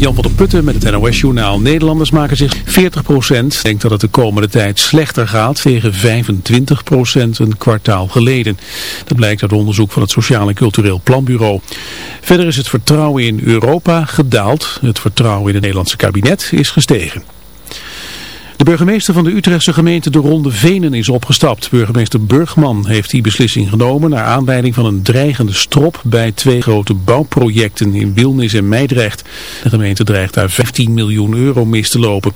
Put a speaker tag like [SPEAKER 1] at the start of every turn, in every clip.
[SPEAKER 1] Jan van der Putten met het NOS-journaal. Nederlanders maken zich 40% denkt dat het de komende tijd slechter gaat tegen 25% een kwartaal geleden. Dat blijkt uit onderzoek van het Sociaal en Cultureel Planbureau. Verder is het vertrouwen in Europa gedaald. Het vertrouwen in het Nederlandse kabinet is gestegen. De burgemeester van de Utrechtse gemeente De Ronde Venen is opgestapt. Burgemeester Burgman heeft die beslissing genomen naar aanleiding van een dreigende strop bij twee grote bouwprojecten in Wilnis en Meidrecht. De gemeente dreigt daar 15 miljoen euro mis te lopen.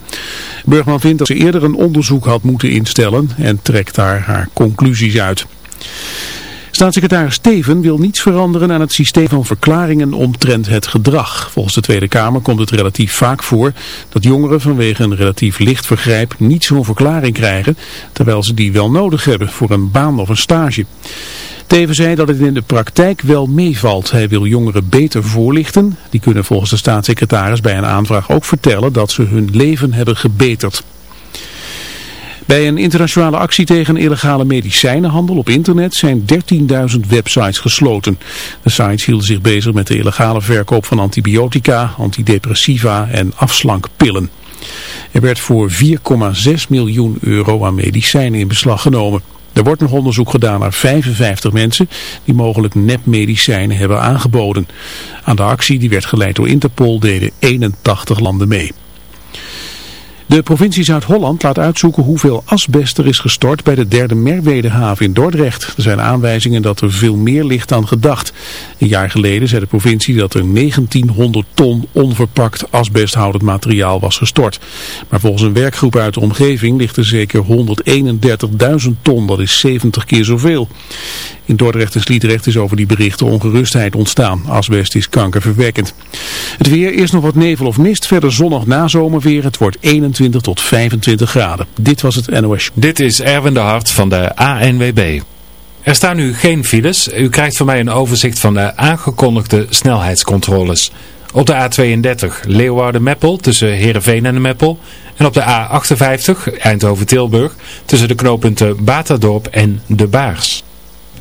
[SPEAKER 1] Burgman vindt dat ze eerder een onderzoek had moeten instellen en trekt daar haar conclusies uit. Staatssecretaris Steven wil niets veranderen aan het systeem van verklaringen omtrent het gedrag. Volgens de Tweede Kamer komt het relatief vaak voor dat jongeren vanwege een relatief licht vergrijp niet zo'n verklaring krijgen, terwijl ze die wel nodig hebben voor een baan of een stage. Teven zei dat het in de praktijk wel meevalt. Hij wil jongeren beter voorlichten. Die kunnen volgens de staatssecretaris bij een aanvraag ook vertellen dat ze hun leven hebben gebeterd. Bij een internationale actie tegen illegale medicijnenhandel op internet zijn 13.000 websites gesloten. De sites hielden zich bezig met de illegale verkoop van antibiotica, antidepressiva en afslankpillen. Er werd voor 4,6 miljoen euro aan medicijnen in beslag genomen. Er wordt nog onderzoek gedaan naar 55 mensen die mogelijk nepmedicijnen hebben aangeboden. Aan de actie die werd geleid door Interpol deden 81 landen mee. De provincie Zuid-Holland laat uitzoeken hoeveel asbest er is gestort bij de derde Merwedehaven in Dordrecht. Er zijn aanwijzingen dat er veel meer ligt dan gedacht. Een jaar geleden zei de provincie dat er 1900 ton onverpakt asbesthoudend materiaal was gestort. Maar volgens een werkgroep uit de omgeving ligt er zeker 131.000 ton, dat is 70 keer zoveel. In Dordrecht en Sliedrecht is over die berichten ongerustheid ontstaan. Asbest is kankerverwekkend. Het weer, eerst nog wat nevel of mist, verder zonnig nazomerweer. Het wordt 21 tot 25 graden. Dit was het NOS.
[SPEAKER 2] Dit is Erwin de Hart van de ANWB. Er staan nu geen files. U krijgt van mij een overzicht van de aangekondigde snelheidscontroles. Op de A32 Leeuwarden-Meppel tussen Heerenveen en de Meppel. En op de A58 Eindhoven-Tilburg tussen de knooppunten Baterdorp en De Baars.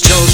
[SPEAKER 3] chose.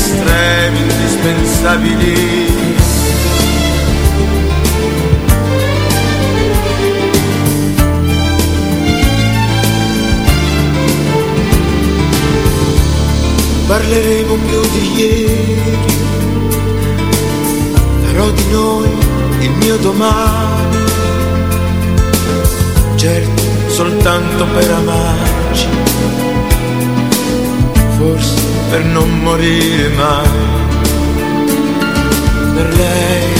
[SPEAKER 4] estremi indispensabili. Parleremo più di ieri, farò di noi il mio domani, certo soltanto per amarci, forse per non morire mai. Per lei.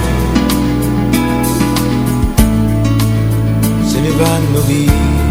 [SPEAKER 4] vanno via.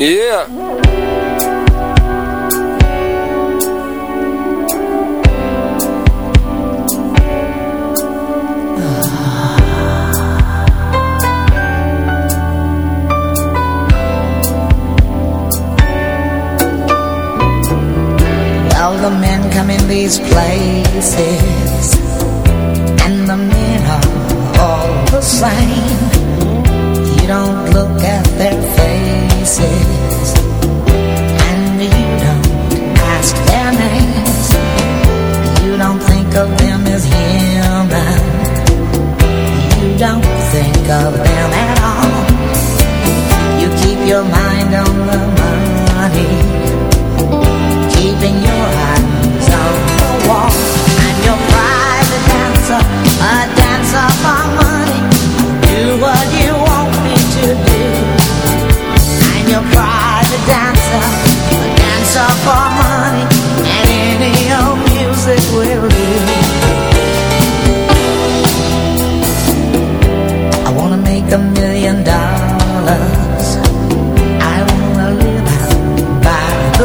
[SPEAKER 5] Yeah.
[SPEAKER 6] All the men come in these places And the men are all the same You don't look at their faces. And you don't ask their names You don't think of them as human. You don't think of them at all. You keep your mind on the money. Keeping your eyes on the wall.